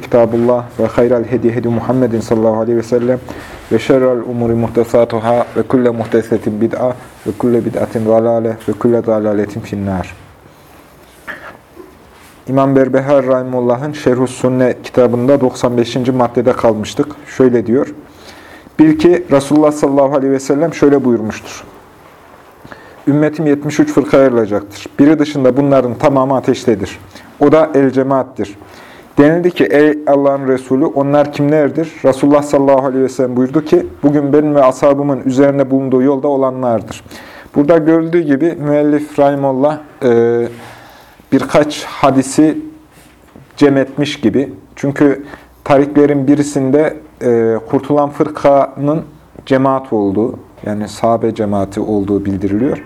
Kitabullah ve hayral hedi hedi Muhammedin sallallahu aleyhi ve sellem ve şerrel umuri muhtesatuhâ ve kulle muhtesetin bid'a ve kulle bid'atin zalâle ve kulle zalâletin finnâr. İmam Berbehar Rahimullah'ın Şerhus Sünne kitabında 95. maddede kalmıştık. Şöyle diyor. Bil ki Resulullah sallallahu aleyhi ve sellem şöyle buyurmuştur. Ümmetim 73 fırka ayrılacaktır. Biri dışında bunların tamamı ateştedir. O da el cemaattir. Denildi ki ey Allah'ın Resulü onlar kimlerdir? Resulullah sallallahu aleyhi ve sellem buyurdu ki bugün benim ve ashabımın üzerinde bulunduğu yolda olanlardır. Burada görüldüğü gibi müellif Rahimullah e, birkaç hadisi cem etmiş gibi. Çünkü tariklerin birisinde e, kurtulan fırkanın cemaat olduğu, yani sahabe cemaati olduğu bildiriliyor.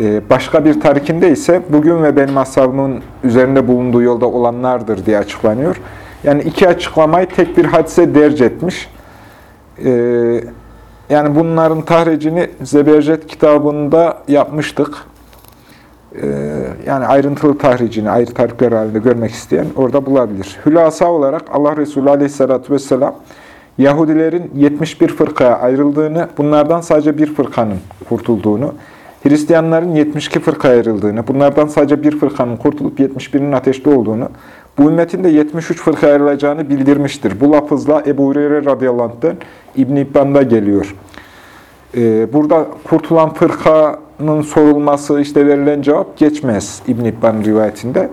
E, başka bir tarikinde ise bugün ve benim ashabımın üzerinde bulunduğu yolda olanlardır diye açıklanıyor. Yani iki açıklamayı tek bir hadise derc etmiş. E, yani bunların tahrecini Zebercet kitabında yapmıştık. Yani ayrıntılı tahricini, ayrı tarikler halinde görmek isteyen orada bulabilir. Hülasa olarak Allah Resulü Aleyhisselatü Vesselam Yahudilerin 71 fırkaya ayrıldığını, bunlardan sadece bir fırkanın kurtulduğunu, Hristiyanların 72 fırka ayrıldığını, bunlardan sadece bir fırkanın kurtulup 71'inin ateşte olduğunu, bu ümmetin de 73 fırka ayrılacağını bildirmiştir. Bu lafızla Ebu Hureyre radıyallahu anh'den İbn-i İbban'da geliyor. Ee, burada kurtulan fırkanın sorulması, işte verilen cevap geçmez İbn-i İbban rivayetinde.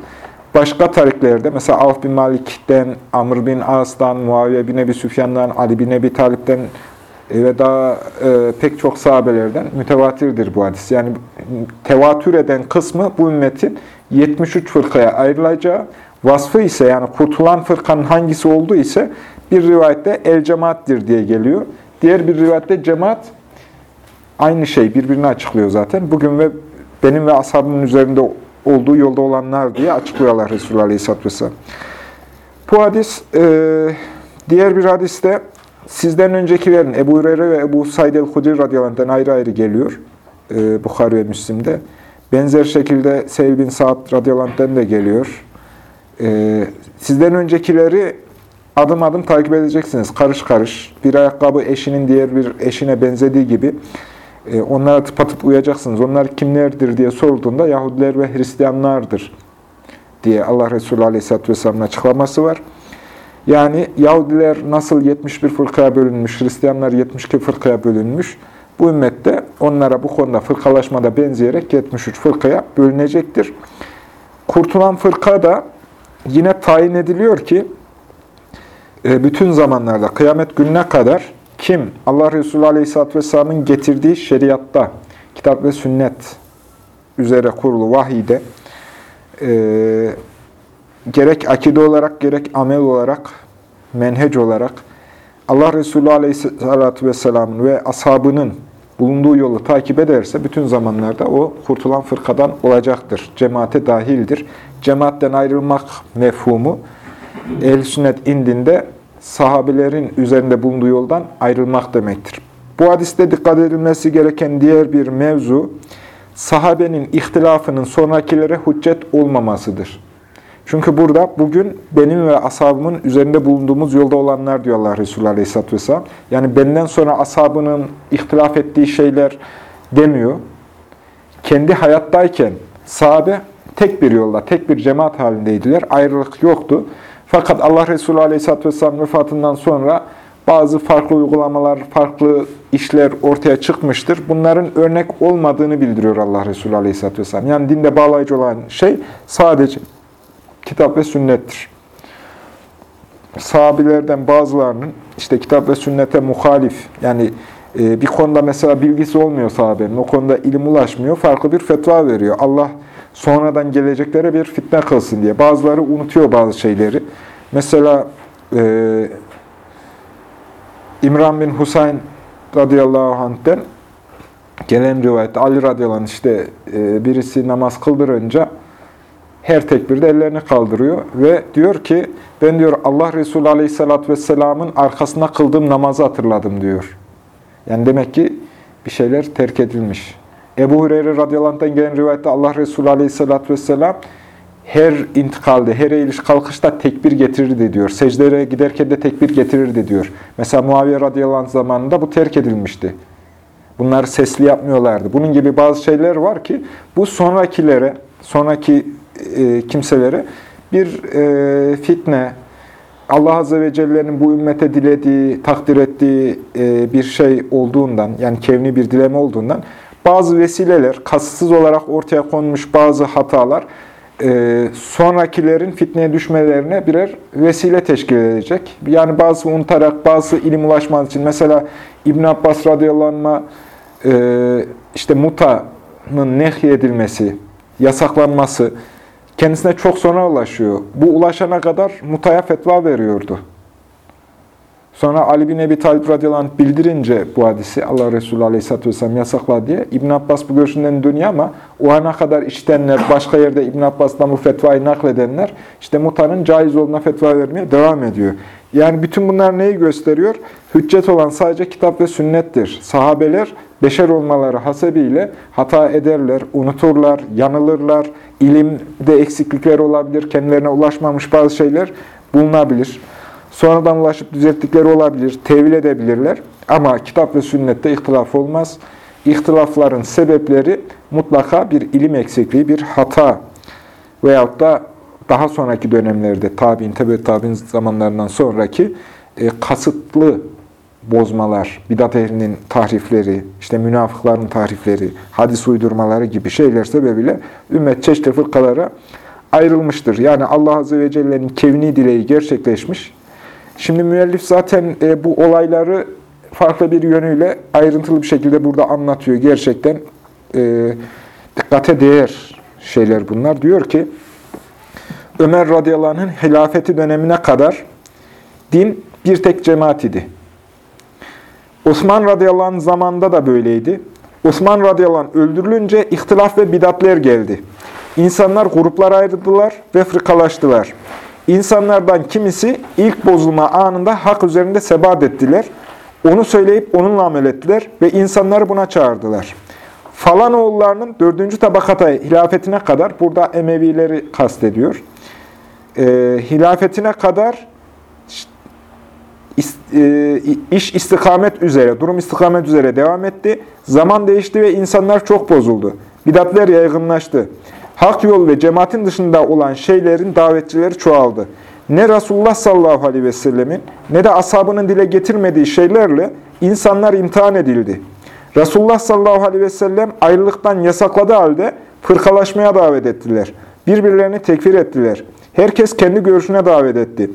Başka tariklerde, mesela Avf bin Malik'ten, Amr bin As'tan, Muaviye bin Ebi Süfyan'dan, Ali bin Ebi Talip'ten, ve daha e, pek çok sahabelerden mütevatirdir bu hadis. Yani tevatür eden kısmı bu ümmetin 73 fırkaya ayrılacağı, vasfı ise yani kurtulan fırkanın hangisi olduğu ise bir rivayette el cemaattir diye geliyor. Diğer bir rivayette cemaat aynı şey birbirini açıklıyor zaten. Bugün ve benim ve ashabımın üzerinde olduğu yolda olanlar diye açıklıyorlar Resulullah Aleyhisselatü Vesselam. Bu hadis e, diğer bir hadiste Sizden öncekilerin Ebu Hureyre ve Ebu Said el-Hudri radıyallahu ayrı ayrı geliyor. E, Bukhari ve Müslim'de. Benzer şekilde Seyyid bin Sa'd radıyallahu de geliyor. E, sizden öncekileri adım adım takip edeceksiniz. Karış karış. Bir ayakkabı eşinin diğer bir eşine benzediği gibi onlara tıpatıp uyacaksınız. Onlar kimlerdir diye sorduğunda Yahudiler ve Hristiyanlardır diye Allah Resulü Aleyhisselatü Vesselam'ın açıklaması var. Yani Yahudiler nasıl 71 fırkaya bölünmüş, Hristiyanlar 72 fırkaya bölünmüş. Bu ümmette onlara bu konuda fırkalaşmada benzeyerek 73 fırkaya bölünecektir. Kurtulan fırka da yine tayin ediliyor ki e, bütün zamanlarda kıyamet gününe kadar kim Allah Resulü Aleyhisselatü Vesselam'ın getirdiği şeriatta, kitap ve sünnet üzere kurulu vahide e, gerek akide olarak gerek amel olarak, menhec olarak Allah Resulü Aleyhisselatü Vesselam'ın ve ashabının bulunduğu yolu takip ederse bütün zamanlarda o kurtulan fırkadan olacaktır. Cemaate dahildir. Cemaatten ayrılmak mefhumu ehl sünnet indinde sahabelerin üzerinde bulunduğu yoldan ayrılmak demektir. Bu hadiste dikkat edilmesi gereken diğer bir mevzu sahabenin ihtilafının sonrakilere hüccet olmamasıdır. Çünkü burada bugün benim ve ashabımın üzerinde bulunduğumuz yolda olanlar diyor Allah Resulü Aleyhisselatü Vesselam. Yani benden sonra ashabının ihtilaf ettiği şeyler demiyor. Kendi hayattayken sahabe tek bir yolda, tek bir cemaat halindeydiler. Ayrılık yoktu. Fakat Allah Resulü Aleyhisselatü Vesselam vefatından sonra bazı farklı uygulamalar, farklı işler ortaya çıkmıştır. Bunların örnek olmadığını bildiriyor Allah Resulü Aleyhisselatü Vesselam. Yani dinde bağlayıcı olan şey sadece kitap ve sünnettir. Sahabilerden bazılarının işte kitap ve sünnete muhalif, yani e, bir konuda mesela bilgisi olmuyor sahabenin, o konuda ilim ulaşmıyor, farklı bir fetva veriyor. Allah sonradan geleceklere bir fitne kılsın diye. Bazıları unutuyor bazı şeyleri. Mesela e, İmran bin Husayn radıyallahu anh'ten gelen rivayette Ali radıyallahu anh işte e, birisi namaz kıldırınca her tekbirde ellerini kaldırıyor ve diyor ki ben diyor Allah Resulü aleyhissalatü vesselamın arkasında kıldığım namazı hatırladım diyor. Yani demek ki bir şeyler terk edilmiş. Ebu Hureyre radıyallahu gelen rivayette Allah Resulü aleyhissalatü vesselam her intikalde, her eğiliş kalkışta tekbir getirirdi diyor. Secdelere giderken de tekbir getirirdi diyor. Mesela Muaviye radıyallahu zamanında bu terk edilmişti. Bunları sesli yapmıyorlardı. Bunun gibi bazı şeyler var ki bu sonrakilere, sonraki e, kimselere bir e, fitne, Allah Azze ve Celle'nin bu ümmete dilediği, takdir ettiği e, bir şey olduğundan, yani kevni bir dileme olduğundan bazı vesileler, kasıtsız olarak ortaya konmuş bazı hatalar, e, sonrakilerin fitneye düşmelerine birer vesile teşkil edecek. Yani bazı unutarak, bazı ilim ulaşması için, mesela İbn Abbas radıyallahu anh, e, işte mutanın nehyedilmesi, yasaklanması, kendisine çok sonra ulaşıyor. Bu ulaşana kadar mutaya fetva veriyordu. Sonra Ali bin Ebi Talib radıyallahu anh bildirince bu hadisi Allah Resulü aleyhisselatü vesselam yasakla diye İbn Abbas bu görüşünden dönüyor ama o ana kadar işitenler, başka yerde İbn Abbas'tan bu fetvayı nakledenler işte mutanın caiz olduğuna fetva vermeye devam ediyor. Yani bütün bunlar neyi gösteriyor? Hüccet olan sadece kitap ve sünnettir. Sahabeler beşer olmaları hasebiyle hata ederler, unuturlar, yanılırlar, ilimde eksiklikler olabilir, kendilerine ulaşmamış bazı şeyler bulunabilir. Sonradan ulaşıp düzelttikleri olabilir, tevil edebilirler. Ama kitap ve sünnette ihtilaf olmaz. İhtilafların sebepleri mutlaka bir ilim eksikliği, bir hata veyahut da daha sonraki dönemlerde, tabi'in, tebe tabi'in zamanlarından sonraki e, kasıtlı bozmalar, bidat ehlinin tahrifleri, işte münafıkların tahrifleri, hadis uydurmaları gibi şeyler sebebiyle ümmet çeşitli fırkalara ayrılmıştır. Yani Allah Azze ve Celle'nin kevni dileği gerçekleşmiş. Şimdi müellif zaten e, bu olayları farklı bir yönüyle ayrıntılı bir şekilde burada anlatıyor. Gerçekten e, dikkate değer şeyler bunlar. Diyor ki, Ömer radıyallahu anh'ın hilafeti dönemine kadar din bir tek cemaat idi. Osman radıyallahu anh zamanında da böyleydi. Osman radıyallahu anh öldürülünce ihtilaf ve bidatler geldi. İnsanlar gruplara ayrıldılar ve fırkalaştılar. İnsanlardan kimisi ilk bozulma anında hak üzerinde sebat ettiler. Onu söyleyip onunla amel ettiler ve insanları buna çağırdılar. Falan oğullarının dördüncü tabakata hilafetine kadar, burada Emevileri kastediyor. E, hilafetine kadar e, iş istikamet üzere, durum istikamet üzere devam etti. Zaman değişti ve insanlar çok bozuldu. Bidatler yaygınlaştı. Hak yol ve cemaatin dışında olan şeylerin davetçileri çoğaldı. Ne Resulullah sallallahu aleyhi ve sellemin ne de ashabının dile getirmediği şeylerle insanlar imtihan edildi. Resulullah sallallahu aleyhi ve sellem ayrılıktan yasakladığı halde fırkalaşmaya davet ettiler. Birbirlerini tekfir ettiler. Herkes kendi görüşüne davet etti.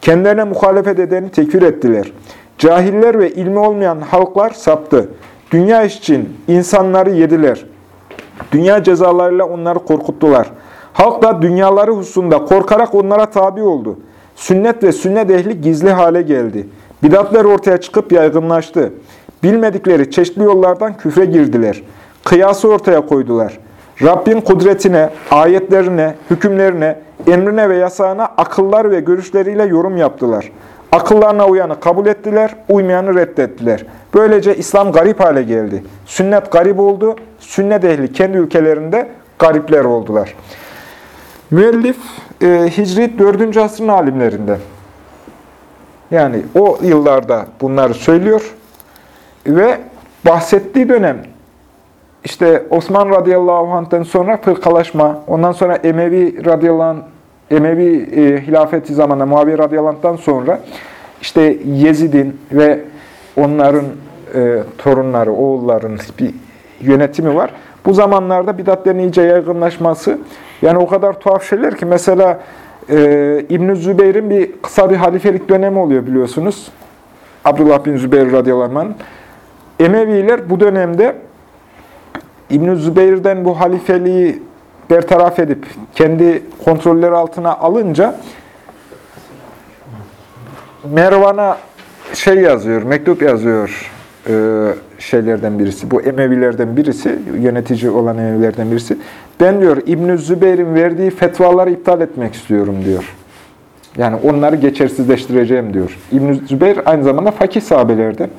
Kendilerine muhalefet edeni tekfir ettiler. Cahiller ve ilmi olmayan halklar saptı. Dünya için insanları yediler. Dünya cezalarıyla onları korkuttular. Halk da dünyaları hususunda korkarak onlara tabi oldu. Sünnet ve sünnet ehli gizli hale geldi. Bidatler ortaya çıkıp yaygınlaştı. Bilmedikleri çeşitli yollardan küfre girdiler. Kıyası ortaya koydular. Rabbin kudretine, ayetlerine, hükümlerine, emrine ve yasağına akıllar ve görüşleriyle yorum yaptılar. Akıllarına uyanı kabul ettiler, uymayanı reddettiler. Böylece İslam garip hale geldi. Sünnet garip oldu, sünnet ehli kendi ülkelerinde garipler oldular. Müellif e, Hicri 4. asrın alimlerinde. Yani o yıllarda bunları söylüyor ve bahsettiği dönem işte Osman radıyallahu anh'tan sonra fırkalaşma, ondan sonra Emevi radıyallahu anh, Emevi e, hilafeti zamanında Muaviye radıyallahu sonra işte Yezid'in ve onların e, torunları, oğulların bir yönetimi var. Bu zamanlarda bidatlerin iyice yaygınlaşması, yani o kadar tuhaf şeyler ki mesela e, İbn-i Zübeyir'in bir kısa bir halifelik dönemi oluyor biliyorsunuz. Abdullah bin Zübeyir radıyallahu. Emeviler bu dönemde İbn-i Zübeyir'den bu halifeliği bertaraf edip kendi kontrolleri altına alınca Mervan'a şey yazıyor, mektup yazıyor. e, şeylerden birisi, bu Emevilerden birisi, yönetici olan Emevilerden birisi. Ben diyor İbn Zübeyir'in verdiği fetvaları iptal etmek istiyorum diyor. Yani onları geçersizleştireceğim diyor. İbn Zübeyir aynı zamanda fakih sahabelerden,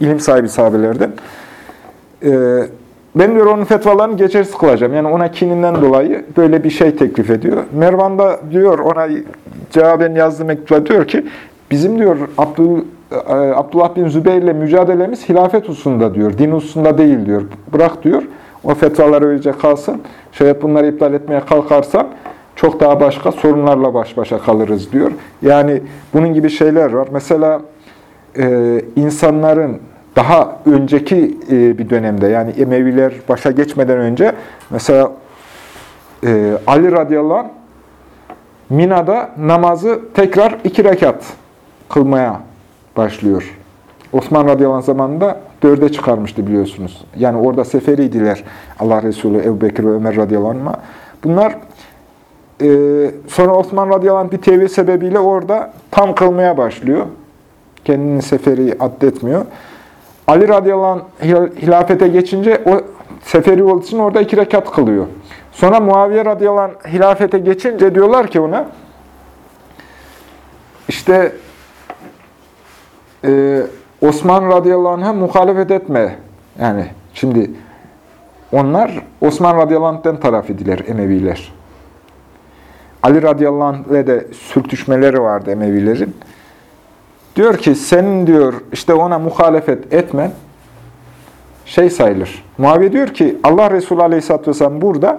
ilim sahibi sahabelerden. Ee, ben diyor onun fetvalarını geçersiz kılacağım. Yani ona kininden dolayı böyle bir şey teklif ediyor. Mervan da diyor ona cevaben yazdığı mektupta diyor ki bizim diyor Abdül, e, Abdullah bin Zübeyir ile mücadelemiz hilafet hususunda diyor. Din hususunda değil diyor. Bırak diyor. O fetvalar öylece kalsın. Şayet bunları iptal etmeye kalkarsan çok daha başka sorunlarla baş başa kalırız diyor. Yani bunun gibi şeyler var. Mesela e, insanların daha önceki e, bir dönemde yani Emeviler başa geçmeden önce mesela e, Ali radıyallahu anh Mina'da namazı tekrar iki rekat kılmaya başlıyor. Osman radıyallahu anh zamanında dörde çıkarmıştı biliyorsunuz. Yani orada seferiydiler Allah Resulü Ebu Bekir ve Ömer radıyallahu anh'a. Bunlar e, sonra Osman radıyallahu anh bir tevhid sebebiyle orada tam kılmaya başlıyor. Kendini seferi addetmiyor. Ali radıyallahu anh hilafete geçince o seferi olduğu için orada iki rekat kılıyor. Sonra Muaviye radıyallahu anh hilafete geçince diyorlar ki ona işte e, Osman radıyallahu anh'a muhalefet etme. Yani şimdi onlar Osman radıyallahu anh'ten taraf idiler Emeviler. Ali radıyallahu anh'le de sürtüşmeleri vardı Emevilerin. Diyor ki senin diyor işte ona muhalefet etmen şey sayılır. Muaviye diyor ki Allah Resulü Aleyhisselatü Vesselam burada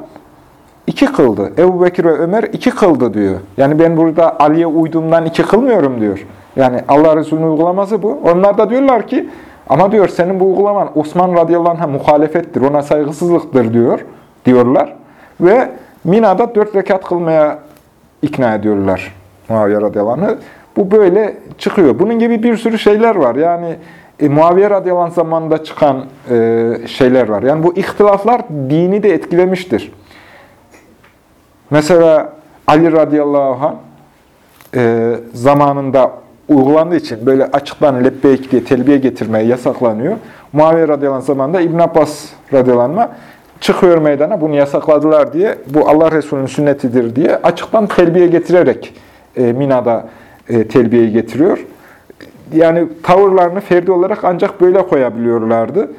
iki kıldı. Ebu Bekir ve Ömer iki kıldı diyor. Yani ben burada Ali'ye uyduğumdan iki kılmıyorum diyor. Yani Allah Resulü'nün uygulaması bu. Onlar da diyorlar ki ama diyor senin bu uygulaman Osman radıyallahu anh'a muhalefettir, ona saygısızlıktır diyor, diyorlar. Ve Mina'da dört rekat kılmaya ikna ediyorlar Muaviye radıyallahu anh'ı. Bu böyle çıkıyor. Bunun gibi bir sürü şeyler var. Yani e, Muaviye radıyallahu zamanında çıkan e, şeyler var. Yani bu ihtilaflar dini de etkilemiştir. Mesela Ali radıyallahu e, zamanında uygulandığı için böyle açıktan lebbeyk diye telbiye getirmeye yasaklanıyor. Muaviye radıyallahu anh zamanında İbn Abbas radıyallahu çıkıyor meydana bunu yasakladılar diye bu Allah Resulü'nün sünnetidir diye açıktan telbiye getirerek e, Mina'da e, telbiyeyi getiriyor. Yani tavırlarını ferdi olarak ancak böyle koyabiliyorlardı.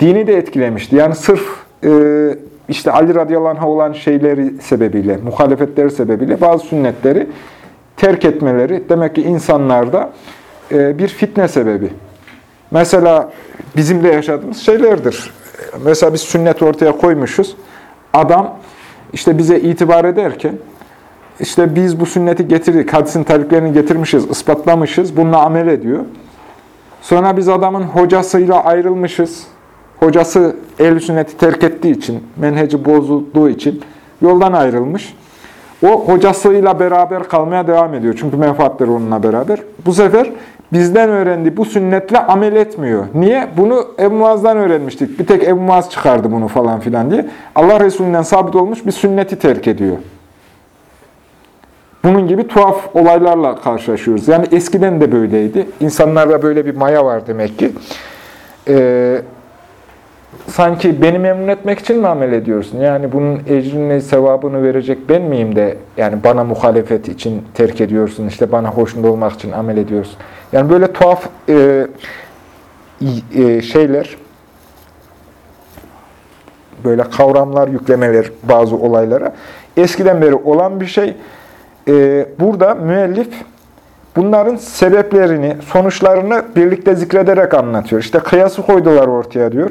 Dini de etkilemişti. Yani sırf e, işte Ali radıyallahu anh'a olan şeyleri sebebiyle, muhalefetleri sebebiyle bazı sünnetleri terk etmeleri demek ki insanlarda e, bir fitne sebebi. Mesela bizim de yaşadığımız şeylerdir. Mesela biz sünnet ortaya koymuşuz. Adam işte bize itibar ederken işte biz bu sünneti getirdik, hadisin tariflerini getirmişiz, ispatlamışız, bununla amel ediyor. Sonra biz adamın hocasıyla ayrılmışız. Hocası ehl sünneti terk ettiği için, menheci bozulduğu için yoldan ayrılmış. O hocasıyla beraber kalmaya devam ediyor. Çünkü menfaatleri onunla beraber. Bu sefer bizden öğrendiği bu sünnetle amel etmiyor. Niye? Bunu Ebu Muaz'dan öğrenmiştik. Bir tek Ebu Muaz çıkardı bunu falan filan diye. Allah Resulü'nden sabit olmuş bir sünneti terk ediyor. Bunun gibi tuhaf olaylarla karşılaşıyoruz. Yani eskiden de böyleydi. İnsanlarda böyle bir maya var demek ki. Ee, sanki beni memnun etmek için mi amel ediyorsun? Yani bunun ecrini, sevabını verecek ben miyim de yani bana muhalefet için terk ediyorsun, işte bana hoşnut olmak için amel ediyorsun. Yani böyle tuhaf e, e, şeyler, böyle kavramlar yüklemeler bazı olaylara eskiden beri olan bir şey. E, burada müellif bunların sebeplerini, sonuçlarını birlikte zikrederek anlatıyor. İşte kıyası koydular ortaya diyor.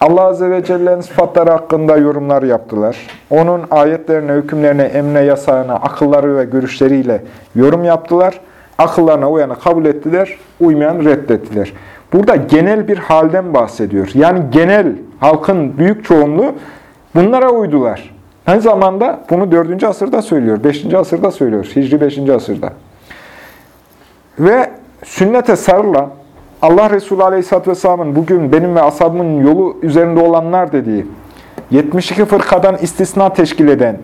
Allah Azze ve Celle'nin sıfatları hakkında yorumlar yaptılar. Onun ayetlerine, hükümlerine, emne, yasağına, akılları ve görüşleriyle yorum yaptılar. Akıllarına uyanı kabul ettiler, uymayan reddettiler. Burada genel bir halden bahsediyor. Yani genel halkın büyük çoğunluğu bunlara uydular. Aynı zamanda bunu 4. asırda söylüyor, 5. asırda söylüyor, Hicri 5. asırda. Ve sünnete sarılan, Allah Resulü Aleyhisselatü Vesselam'ın bugün benim ve ashabımın yolu üzerinde olanlar dediği, 72 fırkadan istisna teşkil eden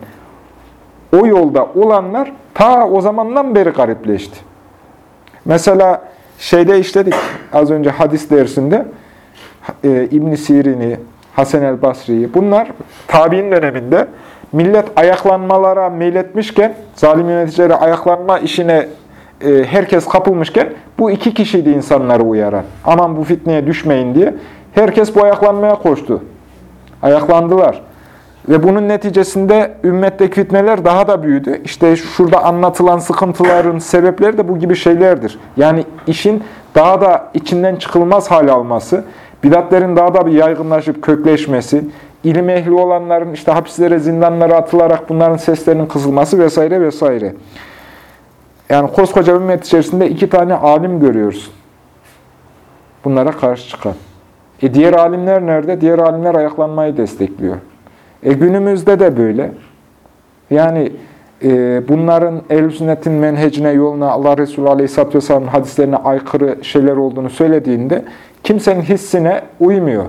o yolda olanlar ta o zamandan beri garipleşti. Mesela şeyde işledik az önce hadis dersinde e, İbn Sirin'i, Hasan el Basri'yi bunlar tabi'in döneminde millet ayaklanmalara meyletmişken, zalim yöneticilere ayaklanma işine e, herkes kapılmışken bu iki kişiydi insanları uyaran. Aman bu fitneye düşmeyin diye. Herkes bu ayaklanmaya koştu. Ayaklandılar. Ve bunun neticesinde ümmetteki fitneler daha da büyüdü. İşte şurada anlatılan sıkıntıların sebepleri de bu gibi şeylerdir. Yani işin daha da içinden çıkılmaz hale alması, bidatlerin daha da bir yaygınlaşıp kökleşmesi, ilim ehli olanların işte hapislere, zindanlara atılarak bunların seslerinin kısılması vesaire vesaire. Yani koskoca ümmet içerisinde iki tane alim görüyoruz. Bunlara karşı çıkan. E diğer alimler nerede? Diğer alimler ayaklanmayı destekliyor. E günümüzde de böyle. Yani e, bunların ehl sünnetin menhecine, yoluna, Allah Resulü Aleyhisselatü Vesselam'ın hadislerine aykırı şeyler olduğunu söylediğinde kimsenin hissine uymuyor.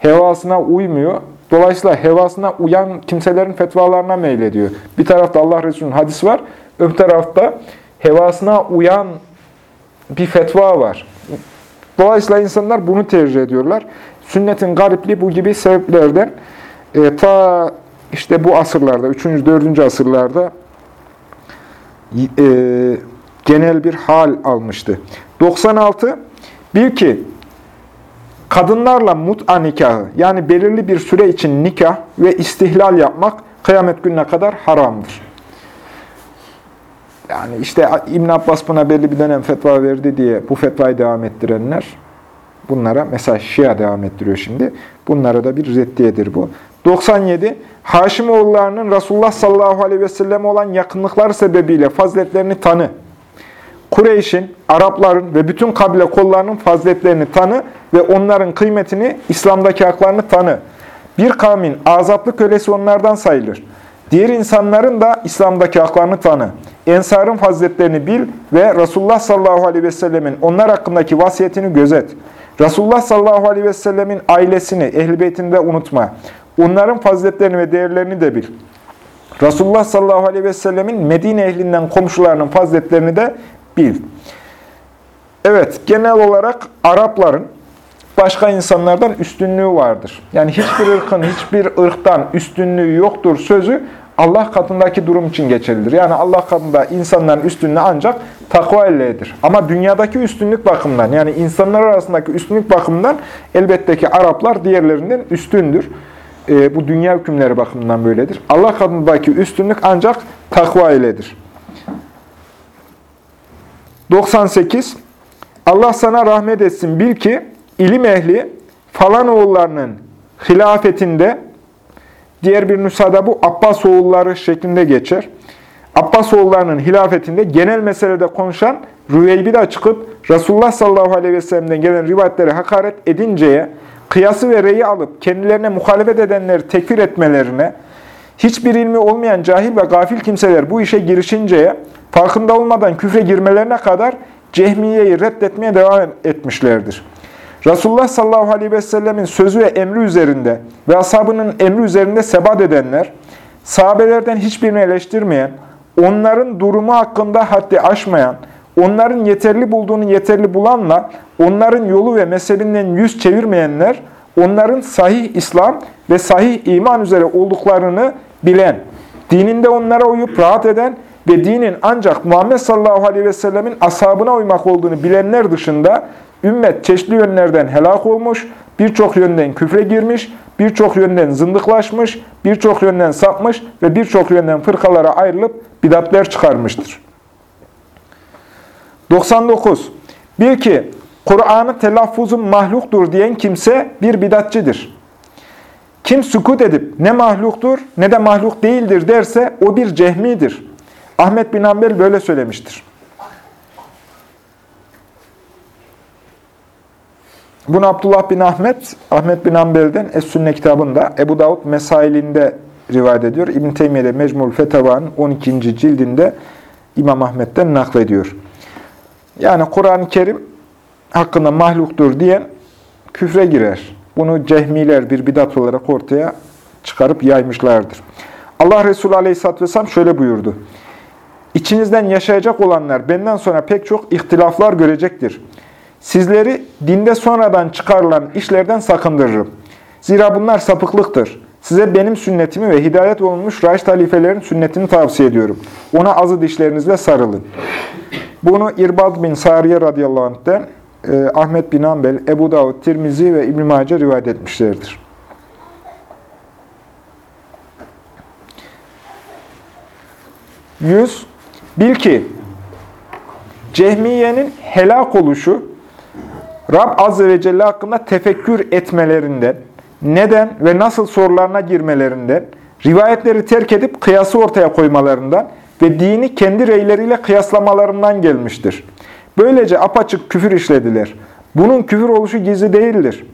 Hevasına uymuyor. Dolayısıyla hevasına uyan kimselerin fetvalarına meylediyor. Bir tarafta Allah Resulü'nün hadisi var, öbür tarafta hevasına uyan bir fetva var. Dolayısıyla insanlar bunu tercih ediyorlar. Sünnetin garipliği bu gibi sebeplerden e, ta işte bu asırlarda, 3. 4. asırlarda e, genel bir hal almıştı. 96. Bir ki kadınlarla mut'a nikahı yani belirli bir süre için nikah ve istihlal yapmak kıyamet gününe kadar haramdır. Yani işte İbn Abbas buna belli bir dönem fetva verdi diye bu fetvayı devam ettirenler bunlara mesela Şia devam ettiriyor şimdi. Bunlara da bir reddiyedir bu. 97. Haşimoğullarının Resulullah sallallahu aleyhi ve sellem olan yakınlıkları sebebiyle faziletlerini tanı. Kureyş'in, Arapların ve bütün kabile kollarının faziletlerini tanı ve onların kıymetini, İslam'daki haklarını tanı. Bir kavmin azatlı kölesi onlardan sayılır. Diğer insanların da İslam'daki haklarını tanı. Ensarın faziletlerini bil ve Resulullah sallallahu aleyhi ve sellemin onlar hakkındaki vasiyetini gözet. Resulullah sallallahu aleyhi ve sellemin ailesini, ehl beytinde unutma. Onların faziletlerini ve değerlerini de bil. Resulullah sallallahu aleyhi ve sellemin Medine ehlinden komşularının faziletlerini de bil. Evet, genel olarak Arapların başka insanlardan üstünlüğü vardır. Yani hiçbir ırkın, hiçbir ırktan üstünlüğü yoktur sözü Allah katındaki durum için geçerlidir. Yani Allah katında insanların üstünlüğü ancak takva elleridir. Ama dünyadaki üstünlük bakımından, yani insanlar arasındaki üstünlük bakımından elbette ki Araplar diğerlerinden üstündür. E, bu dünya hükümleri bakımından böyledir. Allah katındaki üstünlük ancak takva iledir. 98. Allah sana rahmet etsin. Bil ki ilim ehli falan oğullarının hilafetinde diğer bir nüshada bu Abbas oğulları şeklinde geçer. Abbas oğullarının hilafetinde genel meselede konuşan Rüveybi de çıkıp Resulullah sallallahu aleyhi ve sellem'den gelen rivayetlere hakaret edinceye, kıyası ve reyi alıp kendilerine muhalefet edenleri tekfir etmelerine, hiçbir ilmi olmayan cahil ve gafil kimseler bu işe girişinceye, farkında olmadan küfre girmelerine kadar Cehmiye'yi reddetmeye devam etmişlerdir. Resulullah sallallahu aleyhi ve sellemin sözü ve emri üzerinde ve ashabının emri üzerinde sebat edenler, sahabelerden hiçbirini eleştirmeyen, onların durumu hakkında haddi aşmayan, onların yeterli bulduğunu yeterli bulanla, onların yolu ve mezhebinden yüz çevirmeyenler, onların sahih İslam ve sahih iman üzere olduklarını bilen, dininde onlara uyup rahat eden ve dinin ancak Muhammed sallallahu aleyhi ve sellemin ashabına uymak olduğunu bilenler dışında ümmet çeşitli yönlerden helak olmuş, birçok yönden küfre girmiş, birçok yönden zındıklaşmış, birçok yönden sapmış ve birçok yönden fırkalara ayrılıp bidatler çıkarmıştır. 99. Bil ki Kur'an'ı telaffuzun mahluktur diyen kimse bir bidatçidir. Kim sükut edip ne mahluktur ne de mahluk değildir derse o bir cehmidir. Ahmet bin Hanbel böyle söylemiştir. Bunu Abdullah bin Ahmet, Ahmet bin Hanbel'den Es-Sünne kitabında, Ebu Davud Mesailinde rivayet ediyor. İbn-i Teymiye'de Mecmul Fetava'nın 12. cildinde İmam Ahmet'ten naklediyor. Yani Kur'an-ı Kerim hakkında mahluktur diyen küfre girer. Bunu cehmiler bir bidat olarak ortaya çıkarıp yaymışlardır. Allah Resulü Aleyhisselatü Vesselam şöyle buyurdu. İçinizden yaşayacak olanlar benden sonra pek çok ihtilaflar görecektir. Sizleri dinde sonradan çıkarılan işlerden sakındırırım. Zira bunlar sapıklıktır. Size benim sünnetimi ve hidayet olunmuş Raşid halifelerin sünnetini tavsiye ediyorum. Ona azı dişlerinizle sarılın. Bunu İrbad bin Sariye radıyallahu anh'den e, Ahmet bin Ambel, Ebu Davud, Tirmizi ve İbn-i Mace rivayet etmişlerdir. 100. Bil ki Cehmiye'nin helak oluşu Rab Azze ve Celle hakkında tefekkür etmelerinden, neden ve nasıl sorularına girmelerinden, rivayetleri terk edip kıyası ortaya koymalarından ve dini kendi reyleriyle kıyaslamalarından gelmiştir. Böylece apaçık küfür işlediler. Bunun küfür oluşu gizli değildir.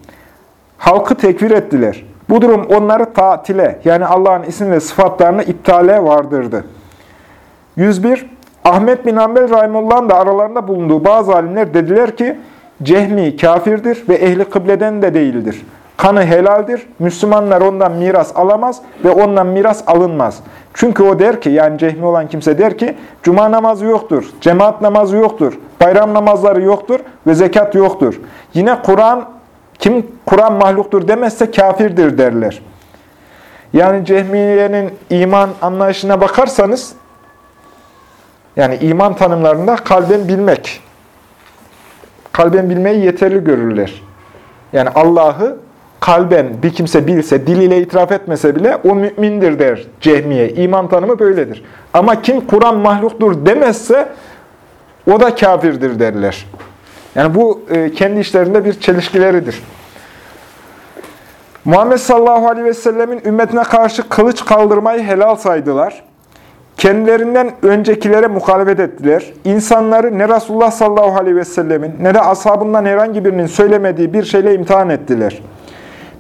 Halkı tekfir ettiler. Bu durum onları tatile yani Allah'ın isim ve sıfatlarını iptale vardırdı. 101. Ahmet bin Hanbel Rahimullah'ın da aralarında bulunduğu bazı alimler dediler ki, Cehmi kafirdir ve ehli kıbleden de değildir. Kanı helaldir, Müslümanlar ondan miras alamaz ve ondan miras alınmaz. Çünkü o der ki, yani cehmi olan kimse der ki, cuma namazı yoktur, cemaat namazı yoktur, bayram namazları yoktur ve zekat yoktur. Yine Kur'an, kim Kur'an mahluktur demezse kafirdir derler. Yani cehmiyenin iman anlayışına bakarsanız, yani iman tanımlarında kalben bilmek. Kalben bilmeyi yeterli görürler. Yani Allah'ı kalben bir kimse bilse, diliyle itiraf etmese bile o mümindir der cehmiye. İman tanımı böyledir. Ama kim Kur'an mahluktur demezse o da kafirdir derler. Yani bu e, kendi işlerinde bir çelişkileridir. Muhammed sallallahu aleyhi ve sellemin ümmetine karşı kılıç kaldırmayı helal saydılar. Kendilerinden öncekilere muhalefet ettiler. İnsanları ne Resulullah sallallahu aleyhi ve sellemin ne de ashabından herhangi birinin söylemediği bir şeyle imtihan ettiler.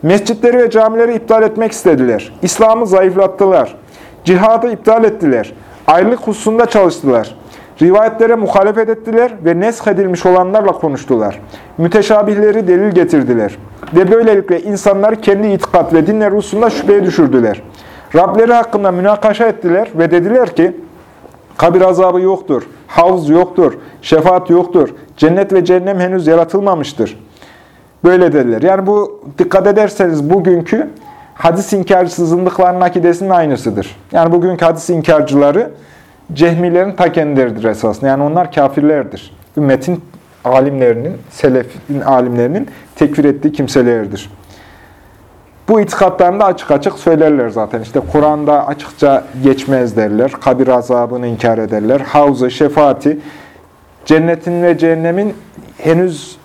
Mescitleri ve camileri iptal etmek istediler. İslam'ı zayıflattılar. Cihadı iptal ettiler. Ayrılık hususunda çalıştılar. Rivayetlere muhalefet ettiler ve nesk edilmiş olanlarla konuştular. Müteşabihleri delil getirdiler. Ve böylelikle insanları kendi itikat ve dinler hususunda şüpheye düşürdüler. Rableri hakkında münakaşa ettiler ve dediler ki, kabir azabı yoktur, havz yoktur, şefaat yoktur, cennet ve cehennem henüz yaratılmamıştır. Böyle dediler. Yani bu dikkat ederseniz bugünkü hadis inkarcısı zındıkların akidesinin aynısıdır. Yani bugünkü hadis inkarcıları cehmilerin ta kendileridir esasında. Yani onlar kafirlerdir. Ümmetin alimlerinin, selefin alimlerinin tekfir ettiği kimselerdir. Bu itikatlarında açık açık söylerler zaten. İşte Kur'an'da açıkça geçmez derler. Kabir azabını inkar ederler. Havzı, şefaati, cennetin ve cehennemin henüz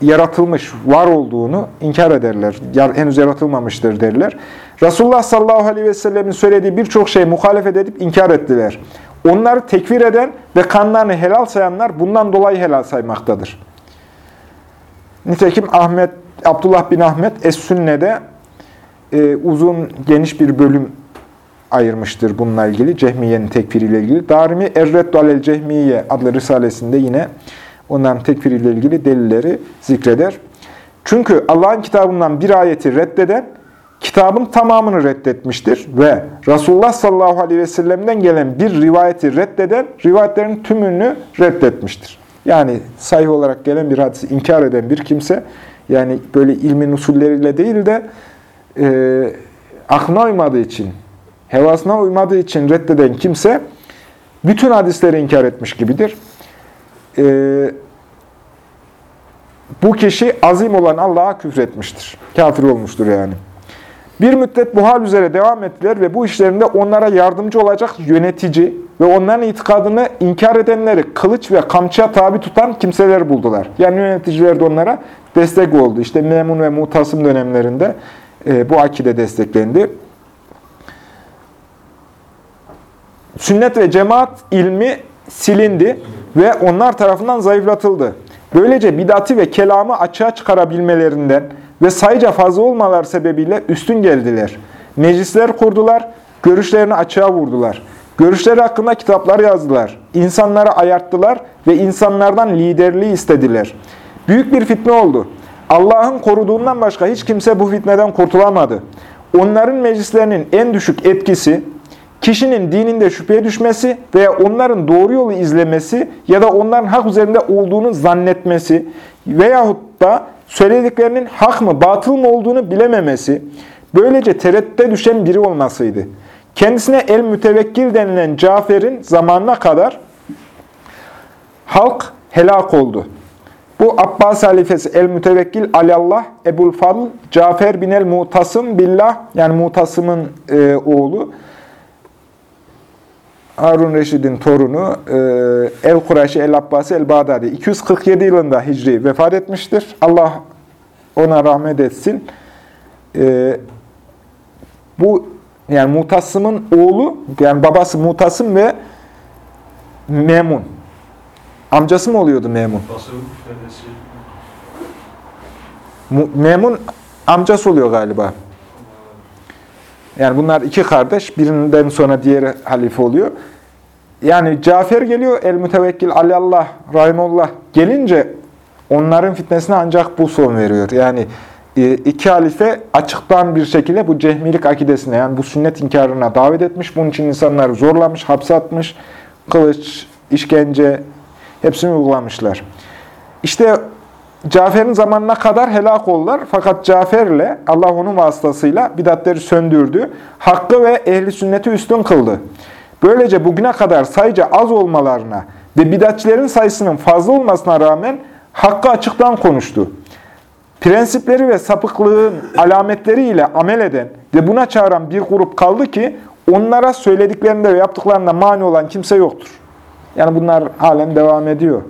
yaratılmış, var olduğunu inkar ederler. Henüz yaratılmamıştır derler. Resulullah sallallahu aleyhi ve sellemin söylediği birçok şey muhalefet edip inkar ettiler. Onları tekfir eden ve kanlarını helal sayanlar bundan dolayı helal saymaktadır. Nitekim Ahmet, Abdullah bin Ahmet Es-Sünne'de e, uzun, geniş bir bölüm ayırmıştır bununla ilgili. Cehmiye'nin tekfiriyle ilgili. Darimi Erreddu alel Cehmiye adlı risalesinde yine onların tekfiriyle ilgili delilleri zikreder. Çünkü Allah'ın kitabından bir ayeti reddeden, kitabın tamamını reddetmiştir ve Resulullah sallallahu aleyhi ve sellem'den gelen bir rivayeti reddeden, rivayetlerin tümünü reddetmiştir. Yani sahih olarak gelen bir hadisi inkar eden bir kimse, yani böyle ilmin usulleriyle değil de e, aklına uymadığı için, hevasına uymadığı için reddeden kimse bütün hadisleri inkar etmiş gibidir. E, bu kişi azim olan Allah'a küfretmiştir. Kafir olmuştur yani. Bir müddet bu hal üzere devam ettiler ve bu işlerinde onlara yardımcı olacak yönetici ve onların itikadını inkar edenleri kılıç ve kamçıya tabi tutan kimseler buldular. Yani yöneticiler de onlara destek oldu. İşte Memun ve Mutasım dönemlerinde e, bu akide desteklendi. Sünnet ve cemaat ilmi silindi ve onlar tarafından zayıflatıldı. Böylece bidati ve kelamı açığa çıkarabilmelerinden ve sayıca fazla olmalar sebebiyle üstün geldiler. Meclisler kurdular, görüşlerini açığa vurdular. Görüşleri hakkında kitaplar yazdılar. İnsanları ayarttılar ve insanlardan liderliği istediler. Büyük bir fitne oldu. Allah'ın koruduğundan başka hiç kimse bu fitneden kurtulamadı. Onların meclislerinin en düşük etkisi, kişinin dininde şüpheye düşmesi veya onların doğru yolu izlemesi ya da onların hak üzerinde olduğunu zannetmesi veyahut da söylediklerinin hak mı, batıl mı olduğunu bilememesi, böylece tereddüte düşen biri olmasıydı. Kendisine el mütevekkil denilen Cafer'in zamanına kadar halk helak oldu. Bu Abbas halifesi el-mütevekkil alallah Ebul Fadl Cafer bin el-Mutasım billah yani Mutasım'ın e, oğlu Harun Reşid'in torunu e, El-Kureyşi El-Abbasi El-Bağdadi 247 yılında Hicri vefat etmiştir. Allah ona rahmet etsin. E, bu yani Mutasım'ın oğlu yani babası Mutasım ve Memun. Amcası mı oluyordu Memun? Memun amcası oluyor galiba. Yani bunlar iki kardeş. Birinden sonra diğeri halife oluyor. Yani Cafer geliyor, el-mütevekkil alallah, rahimullah gelince onların fitnesine ancak bu son veriyor. Yani e, iki halife açıktan bir şekilde bu cehmilik akidesine yani bu sünnet inkarına davet etmiş. Bunun için insanları zorlamış, hapse atmış, kılıç, işkence hepsini uygulamışlar. İşte Cafer'in zamanına kadar helak oldular. Fakat Cafer'le Allah onun vasıtasıyla bidatleri söndürdü. Hakkı ve ehli sünneti üstün kıldı. Böylece bugüne kadar sayıca az olmalarına ve bidatçilerin sayısının fazla olmasına rağmen hakkı açıktan konuştu. Prensipleri ve sapıklığın alametleriyle amel eden ve buna çağıran bir grup kaldı ki onlara söylediklerinde ve yaptıklarında mani olan kimse yoktur. Yani bunlar halen devam ediyor.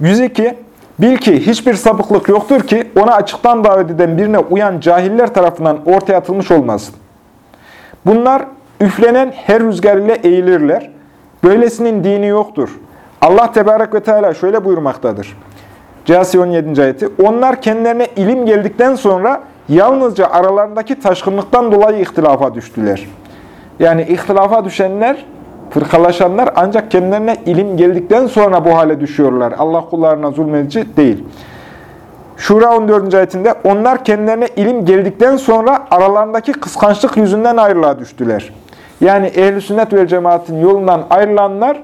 102. Bil ki hiçbir sapıklık yoktur ki ona açıktan davet eden birine uyan cahiller tarafından ortaya atılmış olmasın. Bunlar üflenen her rüzgar ile eğilirler. Böylesinin dini yoktur. Allah Tebarek ve Teala şöyle buyurmaktadır. Câsi 17. ayeti. Onlar kendilerine ilim geldikten sonra yalnızca aralarındaki taşkınlıktan dolayı ihtilafa düştüler. Yani ihtilafa düşenler Fırkalaşanlar ancak kendilerine ilim geldikten sonra bu hale düşüyorlar. Allah kullarına zulmedici değil. Şura 14. ayetinde onlar kendilerine ilim geldikten sonra aralarındaki kıskançlık yüzünden ayrılığa düştüler. Yani ehl sünnet ve cemaatin yolundan ayrılanlar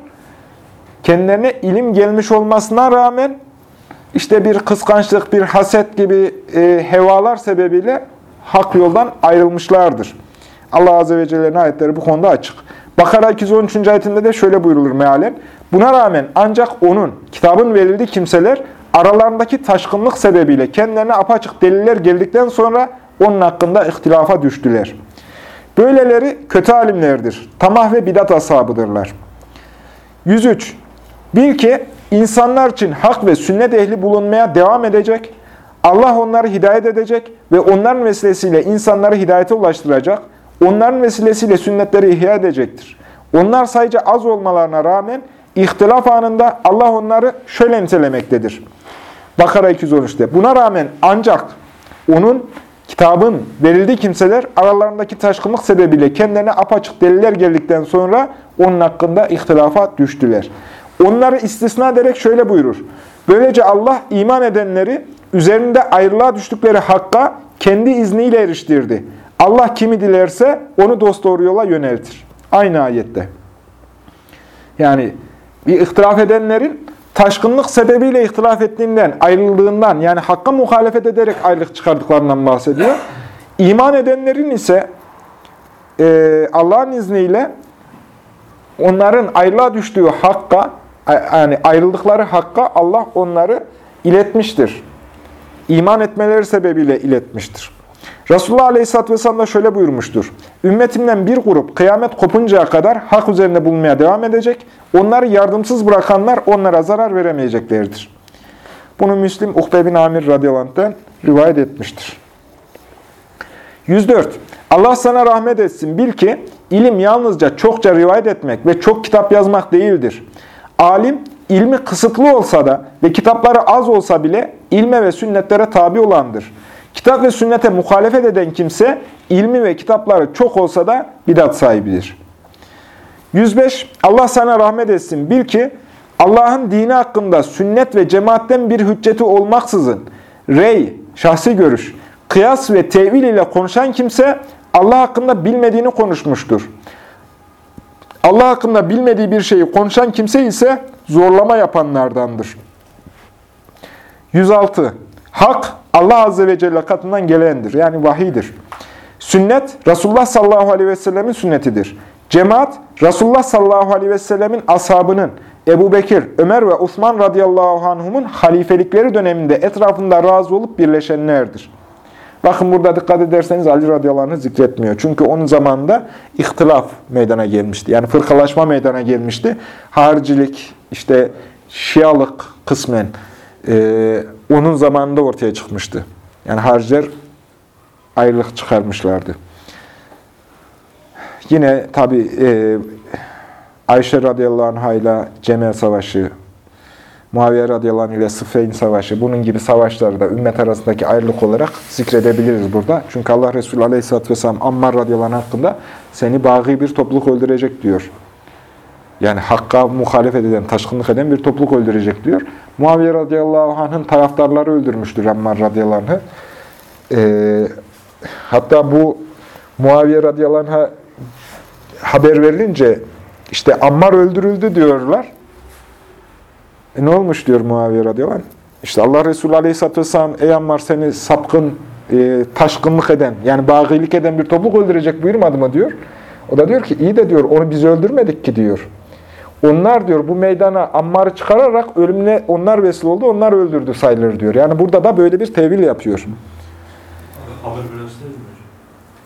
kendilerine ilim gelmiş olmasına rağmen işte bir kıskançlık, bir haset gibi e, hevalar sebebiyle hak yoldan ayrılmışlardır. Allah Azze ve Celle'nin ayetleri bu konuda açık. Bakara 213. ayetinde de şöyle buyrulur mealen. Buna rağmen ancak onun, kitabın verildiği kimseler aralarındaki taşkınlık sebebiyle kendilerine apaçık deliller geldikten sonra onun hakkında ihtilafa düştüler. Böyleleri kötü alimlerdir. Tamah ve bidat ashabıdırlar. 103. Bil ki insanlar için hak ve sünnet ehli bulunmaya devam edecek. Allah onları hidayet edecek ve onların vesilesiyle insanları hidayete ulaştıracak. Onların vesilesiyle sünnetleri ihya edecektir. Onlar sayıca az olmalarına rağmen ihtilaf anında Allah onları şöyle nitelemektedir. Bakara 213'te. Buna rağmen ancak onun kitabın verildiği kimseler aralarındaki taşkınlık sebebiyle kendilerine apaçık deliller geldikten sonra onun hakkında ihtilafa düştüler. Onları istisna ederek şöyle buyurur. Böylece Allah iman edenleri üzerinde ayrılığa düştükleri hakka kendi izniyle eriştirdi. Allah kimi dilerse onu dosdoğru yola yöneltir. Aynı ayette. Yani bir ihtilaf edenlerin taşkınlık sebebiyle ihtilaf ettiğinden, ayrıldığından yani hakka muhalefet ederek ayrılık çıkardıklarından bahsediyor. İman edenlerin ise e, Allah'ın izniyle onların ayrılığa düştüğü hakka, yani ayrıldıkları hakka Allah onları iletmiştir. İman etmeleri sebebiyle iletmiştir. Resulullah Aleyhisselatü Vesselam da şöyle buyurmuştur. Ümmetimden bir grup kıyamet kopuncaya kadar hak üzerinde bulunmaya devam edecek. Onları yardımsız bırakanlar onlara zarar veremeyeceklerdir. Bunu Müslim Ukbe bin Amir radıyallahu rivayet etmiştir. 104. Allah sana rahmet etsin. Bil ki ilim yalnızca çokça rivayet etmek ve çok kitap yazmak değildir. Alim ilmi kısıtlı olsa da ve kitapları az olsa bile ilme ve sünnetlere tabi olandır. Kitap ve sünnete muhalefet eden kimse ilmi ve kitapları çok olsa da bidat sahibidir. 105. Allah sana rahmet etsin. Bil ki Allah'ın dini hakkında sünnet ve cemaatten bir hücceti olmaksızın rey, şahsi görüş, kıyas ve tevil ile konuşan kimse Allah hakkında bilmediğini konuşmuştur. Allah hakkında bilmediği bir şeyi konuşan kimse ise zorlama yapanlardandır. 106. Hak Allah Azze ve Celle katından gelendir. Yani vahidir. Sünnet Resulullah sallallahu aleyhi ve sellemin sünnetidir. Cemaat Resulullah sallallahu aleyhi ve sellemin ashabının Ebu Bekir, Ömer ve Osman radıyallahu anhumun halifelikleri döneminde etrafında razı olup birleşenlerdir. Bakın burada dikkat ederseniz Ali radıyallahu zikretmiyor. Çünkü onun zamanında ihtilaf meydana gelmişti. Yani fırkalaşma meydana gelmişti. Haricilik, işte şialık kısmen e, onun zamanında ortaya çıkmıştı. Yani hariciler ayrılık çıkarmışlardı. Yine tabi e, Ayşe radıyallahu anh ile Cemel Savaşı, Muaviye radıyallahu anh ile Sıfeyn Savaşı, bunun gibi savaşları da ümmet arasındaki ayrılık olarak zikredebiliriz burada. Çünkü Allah Resulü aleyhisselatü vesselam Ammar radıyallahu hakkında seni bağı bir topluluk öldürecek diyor. Yani hakka muhalefet eden, taşkınlık eden bir topluluk öldürecek diyor. Muaviye radıyallahu anh'ın taraftarları öldürmüştür Ammar radıyallahu anh'ı. Ee, hatta bu Muaviye radıyallahu anh'a haber verilince işte Ammar öldürüldü diyorlar. E ne olmuş diyor Muaviye radıyallahu anh. İşte Allah Resulü aleyhisselatü vesselam ey Ammar seni sapkın, e, taşkınlık eden, yani bağilik eden bir topluluk öldürecek buyurmadı mı diyor. O da diyor ki iyi de diyor onu biz öldürmedik ki diyor. Onlar diyor bu meydana Ammar'ı çıkararak ölümüne onlar vesile oldu, onlar öldürdü sayılır diyor. Yani burada da böyle bir tevil yapıyor.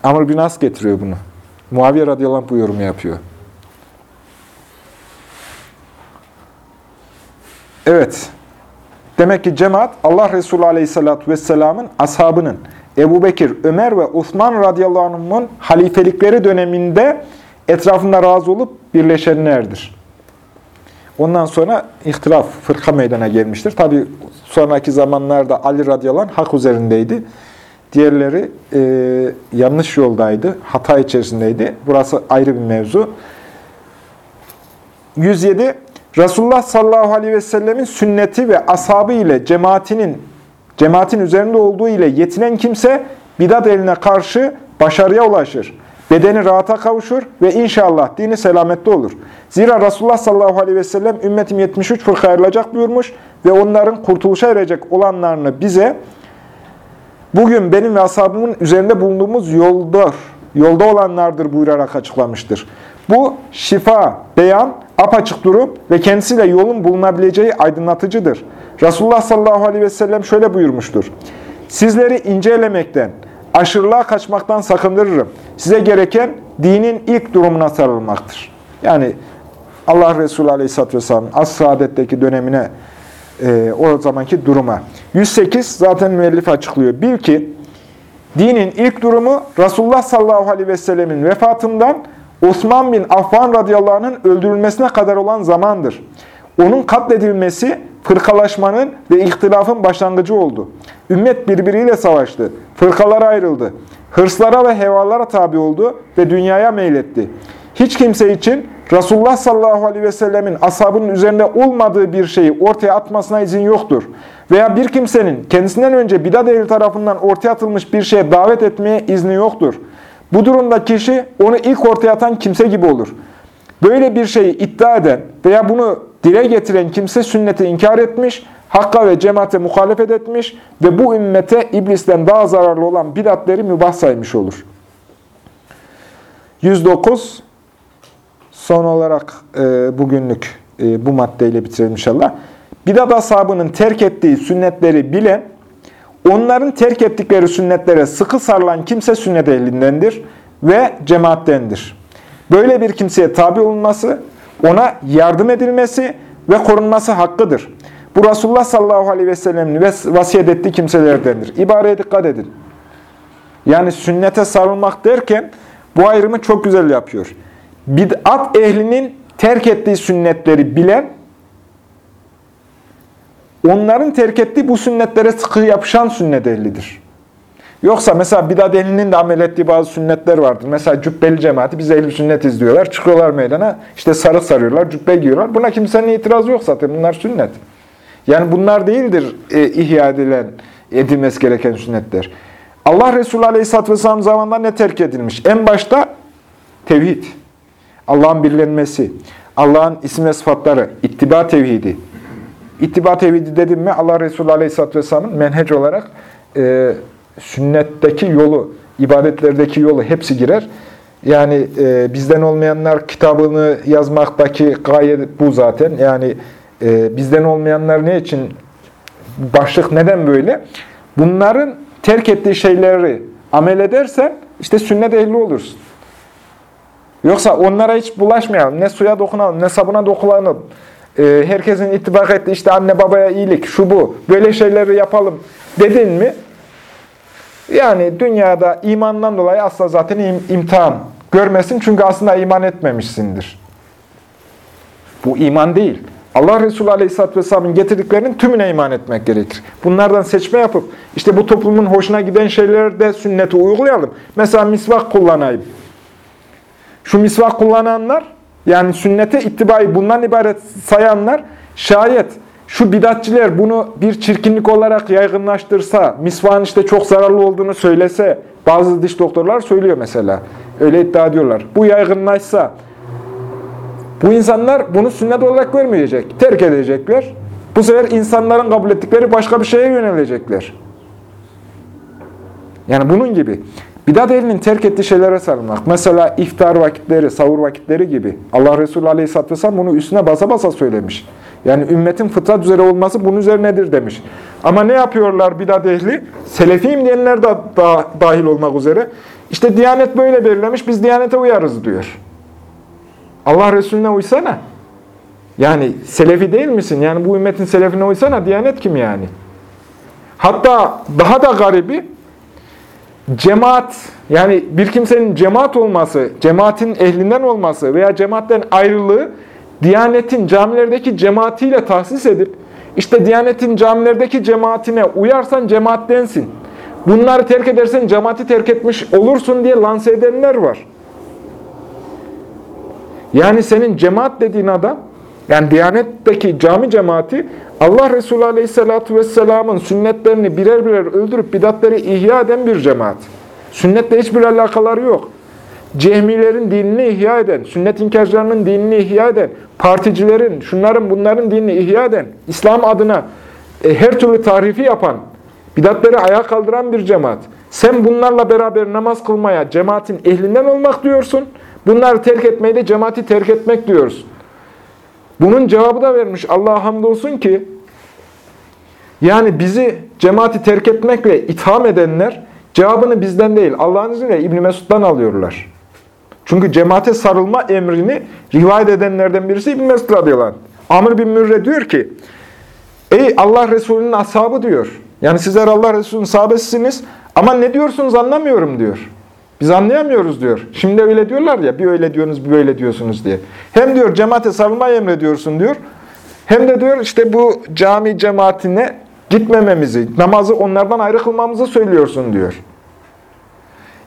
Amr bin As getiriyor bunu. Muaviye radıyallahu anh bu yorumu yapıyor. Evet. Demek ki cemaat Allah Resulü aleyhissalatü vesselamın ashabının Ebu Bekir, Ömer ve Osman radıyallahu anh'ın halifelikleri döneminde etrafında razı olup birleşenlerdir. Ondan sonra ihtilaf, fırka meydana gelmiştir. Tabi sonraki zamanlarda Ali radıyallahu anh hak üzerindeydi. Diğerleri e, yanlış yoldaydı, hata içerisindeydi. Burası ayrı bir mevzu. 107. Resulullah sallallahu aleyhi ve sellemin sünneti ve ashabı ile cemaatinin cemaatin üzerinde olduğu ile yetinen kimse bidat eline karşı başarıya ulaşır. Bedeni rahata kavuşur ve inşallah dini selamette olur. Zira Resulullah sallallahu aleyhi ve sellem ümmetim 73 fırka ayrılacak buyurmuş ve onların kurtuluşa erecek olanlarını bize bugün benim ve ashabımın üzerinde bulunduğumuz yoldur, yolda olanlardır buyurarak açıklamıştır. Bu şifa, beyan, apaçık durum ve kendisiyle yolun bulunabileceği aydınlatıcıdır. Resulullah sallallahu aleyhi ve sellem şöyle buyurmuştur. Sizleri incelemekten, aşırılığa kaçmaktan sakındırırım. Size gereken dinin ilk durumuna sarılmaktır. Yani Allah Resulü aleyhisselatü vesselamın as-saadetteki dönemine, e, o zamanki duruma. 108 zaten müellif açıklıyor. Bil ki dinin ilk durumu Resulullah sallallahu aleyhi ve sellemin vefatından Osman bin Affan radıyallahu anh'ın öldürülmesine kadar olan zamandır. Onun katledilmesi fırkalaşmanın ve ihtilafın başlangıcı oldu. Ümmet birbiriyle savaştı, fırkalara ayrıldı, hırslara ve hevalara tabi oldu ve dünyaya meyletti. Hiç kimse için Resulullah sallallahu aleyhi ve sellemin ashabının üzerinde olmadığı bir şeyi ortaya atmasına izin yoktur. Veya bir kimsenin kendisinden önce bidat ehli tarafından ortaya atılmış bir şeye davet etmeye izni yoktur. Bu durumda kişi onu ilk ortaya atan kimse gibi olur. Böyle bir şeyi iddia eden veya bunu dile getiren kimse sünneti inkar etmiş, hakka ve cemaate muhalefet etmiş ve bu ümmete iblisten daha zararlı olan bidatleri mübah saymış olur. 109 Son olarak e, bugünlük e, bu maddeyle bitirelim inşallah. Bidat ashabının terk ettiği sünnetleri bilen, onların terk ettikleri sünnetlere sıkı sarılan kimse sünnet ehlindendir ve cemaattendir. Böyle bir kimseye tabi olunması, ona yardım edilmesi ve korunması hakkıdır. Bu Resulullah sallallahu aleyhi ve sellem'in vasiyet ettiği kimselerdendir. İbareye dikkat edin. Yani sünnete sarılmak derken bu ayrımı çok güzel yapıyor. Bid'at ehlinin terk ettiği sünnetleri bilen, onların terk ettiği bu sünnetlere sıkı yapışan sünnet ehlidir. Yoksa mesela bidat ehlinin de amel ettiği bazı sünnetler vardır. Mesela cübbeli cemaati biz ehl sünnet izliyorlar. Çıkıyorlar meydana işte sarık sarıyorlar, cübbe giyiyorlar. Buna kimsenin itirazı yok zaten. Bunlar sünnet. Yani bunlar değildir e, ihya edilen, edilmesi gereken sünnetler. Allah Resulü Aleyhisselatü Vesselam zamanında ne terk edilmiş? En başta tevhid. Allah'ın birlenmesi. Allah'ın isim ve sıfatları. ittiba tevhidi. İttiba tevhidi dedim mi Allah Resulü Aleyhisselatü Vesselam'ın menhec olarak e, sünnetteki yolu, ibadetlerdeki yolu hepsi girer. Yani e, bizden olmayanlar kitabını yazmaktaki gaye bu zaten. Yani e, bizden olmayanlar ne için başlık neden böyle? Bunların terk ettiği şeyleri amel edersen işte sünnet ehli olursun. Yoksa onlara hiç bulaşmayalım. Ne suya dokunalım, ne sabuna dokunalım. Ee, herkesin ittifak ettiği işte anne babaya iyilik, şu bu, böyle şeyleri yapalım dedin mi? Yani dünyada imandan dolayı asla zaten im imtihan görmesin. Çünkü aslında iman etmemişsindir. Bu iman değil. Allah Resulü Aleyhisselatü Vesselam'ın getirdiklerinin tümüne iman etmek gerekir. Bunlardan seçme yapıp, işte bu toplumun hoşuna giden şeylerde sünneti uygulayalım. Mesela misvak kullanayım. Şu misvak kullananlar, yani sünnete ittibayı bundan ibaret sayanlar, şayet şu bidatçiler bunu bir çirkinlik olarak yaygınlaştırsa, misvağın işte çok zararlı olduğunu söylese, bazı diş doktorlar söylüyor mesela, öyle iddia ediyorlar. Bu yaygınlaşsa, bu insanlar bunu sünnet olarak görmeyecek, terk edecekler. Bu sefer insanların kabul ettikleri başka bir şeye yönelecekler. Yani bunun gibi. Bidat ehlinin terk ettiği şeylere sarılmak. Mesela iftar vakitleri, savur vakitleri gibi. Allah Resulü Aleyhisselatü Vesselam bunu üstüne basa basa söylemiş. Yani ümmetin fıtrat üzere olması bunun üzerinedir demiş. Ama ne yapıyorlar bidat ehli? Selefiyim diyenler de dahil olmak üzere. İşte Diyanet böyle belirlemiş, biz Diyanete uyarız diyor. Allah Resulüne uysana. Yani selefi değil misin? Yani bu ümmetin selefine uysana. Diyanet kim yani? Hatta daha da garibi cemaat yani bir kimsenin cemaat olması, cemaatin ehlinden olması veya cemaatten ayrılığı Diyanetin camilerdeki cemaatiyle tahsis edip işte Diyanetin camilerdeki cemaatine uyarsan cemaattensin. Bunları terk edersen cemaati terk etmiş olursun diye lanse edenler var. Yani senin cemaat dediğin adam, yani Diyanet'teki cami cemaati, Allah Resulü Aleyhisselatü Vesselam'ın sünnetlerini birer birer öldürüp bidatleri ihya eden bir cemaat. Sünnetle hiçbir alakaları yok. Cehmilerin dinini ihya eden, sünnet inkarcılarının dinini ihya eden, particilerin, şunların bunların dinini ihya eden, İslam adına e, her türlü tarifi yapan, bidatleri ayağa kaldıran bir cemaat. Sen bunlarla beraber namaz kılmaya cemaatin ehlinden olmak diyorsun. Bunları terk etmeyi de cemaati terk etmek diyoruz. Bunun cevabı da vermiş. Allah'a hamdolsun ki yani bizi cemaati terk etmekle itham edenler cevabını bizden değil Allah'ın izniyle İbn Mesud'dan alıyorlar. Çünkü cemaate sarılma emrini rivayet edenlerden birisi İbn Mesud radıyallahu. Amr bin Mürre diyor ki Ey Allah Resulü'nün ashabı diyor. Yani sizler Allah Resulü'nün sahabesisiniz ama ne diyorsunuz anlamıyorum diyor. Biz anlayamıyoruz diyor. Şimdi öyle diyorlar ya, bir öyle diyorsunuz, bir böyle diyorsunuz diye. Hem diyor cemaate sarılmayı emrediyorsun diyor. Hem de diyor işte bu cami cemaatine gitmememizi, namazı onlardan ayrı kılmamızı söylüyorsun diyor.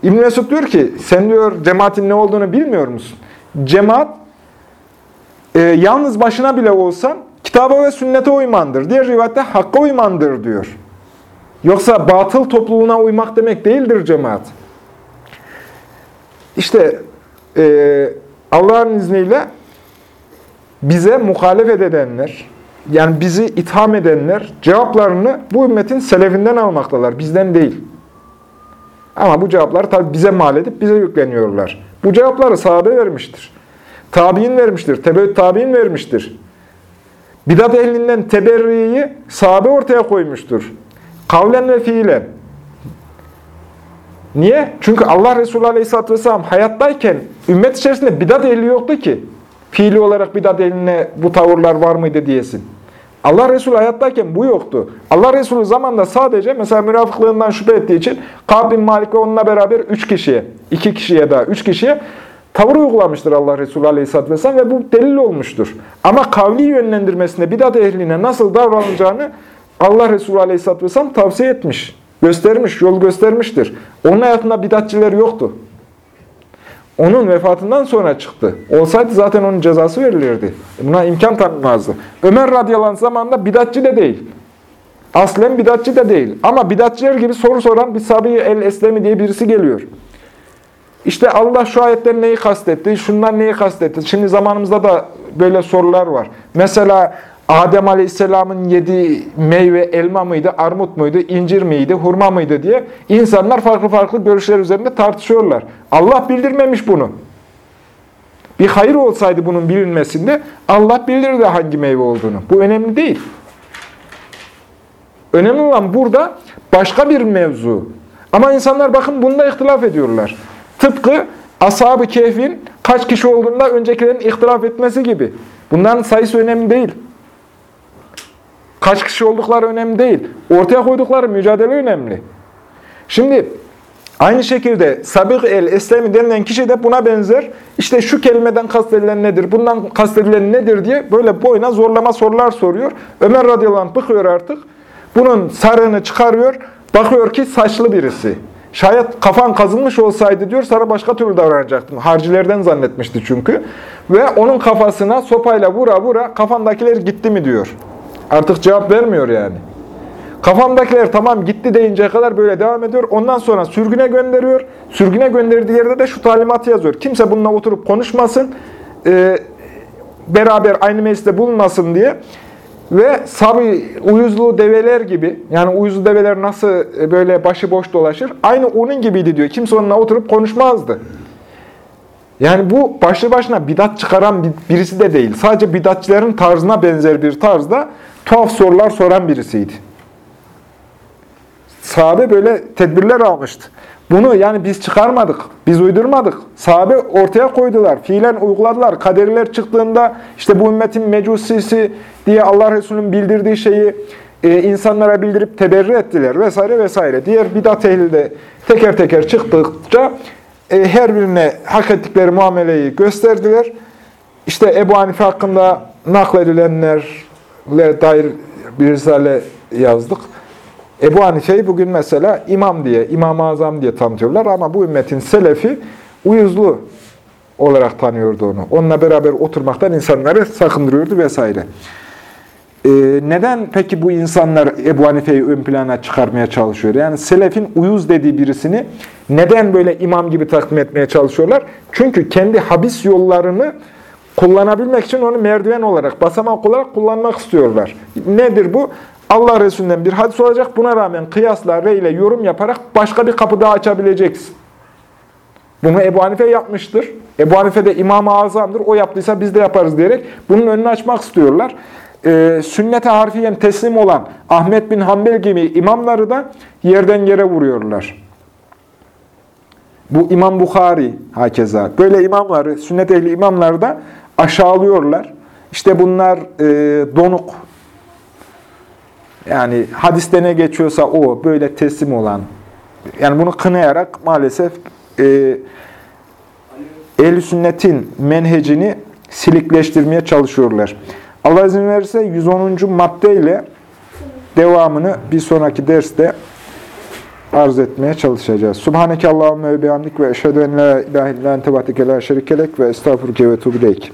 İbn Mesud diyor ki, sen diyor cemaatin ne olduğunu bilmiyor musun? Cemaat, e, yalnız başına bile olsan kitaba ve sünnete uymandır. Diğer rivayette hakka uymandır diyor. Yoksa batıl topluluğuna uymak demek değildir cemaat. İşte e, Allah'ın izniyle bize muhalefet edenler, yani bizi itham edenler cevaplarını bu ümmetin selefinden almaktalar, bizden değil. Ama bu cevapları tabi bize mal edip bize yükleniyorlar. Bu cevapları sahabe vermiştir. Tabi'in vermiştir, tebeüt tabi'in vermiştir. Bidat ehlinden teberriyi sahabe ortaya koymuştur. Kavlen ve fiilen. Niye? Çünkü Allah Resulü Aleyhisselatü Vesselam hayattayken ümmet içerisinde bidat ehli yoktu ki. Fiili olarak bidat ehline bu tavırlar var mıydı diyesin. Allah Resulü hayattayken bu yoktu. Allah Resulü zamanında sadece mesela münafıklığından şüphe ettiği için Kab Malik ve onunla beraber üç kişiye, iki kişiye daha üç kişiye tavır uygulamıştır Allah Resulü Aleyhisselatü Vesselam ve bu delil olmuştur. Ama kavli yönlendirmesinde bidat ehline nasıl davranacağını Allah Resulü Aleyhisselatü Vesselam tavsiye etmiş, göstermiş, yol göstermiştir. Onun hayatında bidatçiler yoktu. Onun vefatından sonra çıktı. Olsaydı zaten onun cezası verilirdi. Buna imkan tanınmazdı. Ömer radıyallahu anh zamanında bidatçı de değil. Aslen bidatçı da değil. Ama bidatçılar gibi soru soran bir Sabi el-Eslemi diye birisi geliyor. İşte Allah şu ayetten neyi kastetti, şundan neyi kastetti. Şimdi zamanımızda da böyle sorular var. Mesela Adem Aleyhisselam'ın yediği meyve elma mıydı, armut muydu, incir miydi, hurma mıydı diye insanlar farklı farklı görüşler üzerinde tartışıyorlar. Allah bildirmemiş bunu. Bir hayır olsaydı bunun bilinmesinde Allah bildirirdi hangi meyve olduğunu. Bu önemli değil. Önemli olan burada başka bir mevzu. Ama insanlar bakın bunda ihtilaf ediyorlar. Tıpkı Ashab-ı Kehf'in kaç kişi olduğunda öncekilerin ihtilaf etmesi gibi. Bunların sayısı önemli değil. Kaç kişi oldukları önemli değil. Ortaya koydukları mücadele önemli. Şimdi aynı şekilde Sabık el-Eslemi denilen kişi de buna benzer. İşte şu kelimeden kastedilen nedir, bundan kastedilen nedir diye böyle boyuna zorlama sorular soruyor. Ömer radıyallahu anh bıkıyor artık. Bunun sarığını çıkarıyor. Bakıyor ki saçlı birisi. Şayet kafan kazınmış olsaydı diyor sana başka türlü davranacaktım. Harcilerden zannetmişti çünkü. Ve onun kafasına sopayla vura vura kafandakiler gitti mi diyor. Artık cevap vermiyor yani. Kafamdakiler tamam gitti deyinceye kadar böyle devam ediyor. Ondan sonra sürgüne gönderiyor. Sürgüne gönderdiği yerde de şu talimatı yazıyor. Kimse bununla oturup konuşmasın. e, beraber aynı mecliste bulunmasın diye. Ve sabi uyuzlu develer gibi, yani uyuzlu develer nasıl e, böyle başıboş dolaşır, aynı onun gibiydi diyor. Kimse onunla oturup konuşmazdı. Yani bu başlı başına bidat çıkaran bir- birisi de değil. Sadece bidatçilerin tarzına benzer bir tarzda tuhaf sorular soran birisiydi. Sahabe böyle tedbirler almıştı. Bunu yani biz çıkarmadık, biz uydurmadık. Sahabe ortaya koydular, fiilen uyguladılar. Kaderiler çıktığında işte bu ümmetin mecusisi diye Allah Resulü'nün bildirdiği şeyi e, insanlara bildirip teberri ettiler vesaire vesaire. Diğer bidat ehli de teker teker çıktıkça e, her birine hak ettikleri muameleyi gösterdiler. İşte Ebu Hanife hakkında nakledilenlerle dair bir risale yazdık. Ebu Hanife'yi bugün mesela imam diye, İmam-ı Azam diye tanıtıyorlar ama bu ümmetin selefi uyuzlu olarak tanıyordu onu. Onunla beraber oturmaktan insanları sakındırıyordu vesaire. Ee, neden peki bu insanlar Ebu Hanife'yi ön plana çıkarmaya çalışıyor? Yani selefin uyuz dediği birisini neden böyle imam gibi takdim etmeye çalışıyorlar? Çünkü kendi habis yollarını kullanabilmek için onu merdiven olarak, basamak olarak kullanmak istiyorlar. Nedir bu? Allah Resulü'nden bir hadis olacak. Buna rağmen kıyasla, re ile yorum yaparak başka bir kapı daha açabileceksin. Bunu Ebu Hanife yapmıştır. Ebu Hanife de İmam-ı Azam'dır. O yaptıysa biz de yaparız diyerek bunun önünü açmak istiyorlar. Ee, sünnete harfiyen teslim olan Ahmet bin Hanbel gibi imamları da yerden yere vuruyorlar. Bu İmam Bukhari hakeza. Böyle imamları, sünnet ehli imamları da aşağılıyorlar. İşte bunlar e, donuk. Yani hadiste ne geçiyorsa o, böyle teslim olan. Yani bunu kınayarak maalesef e, ehl sünnetin menhecini silikleştirmeye çalışıyorlar. Allah izin verirse 110. maddeyle devamını bir sonraki derste arz etmeye çalışacağız. Subhaneke Allahümme ve bihamdik ve eşhedü en la ilahe illa ente vahdike la şerikelek ve estağfurke ve tuğbileyk.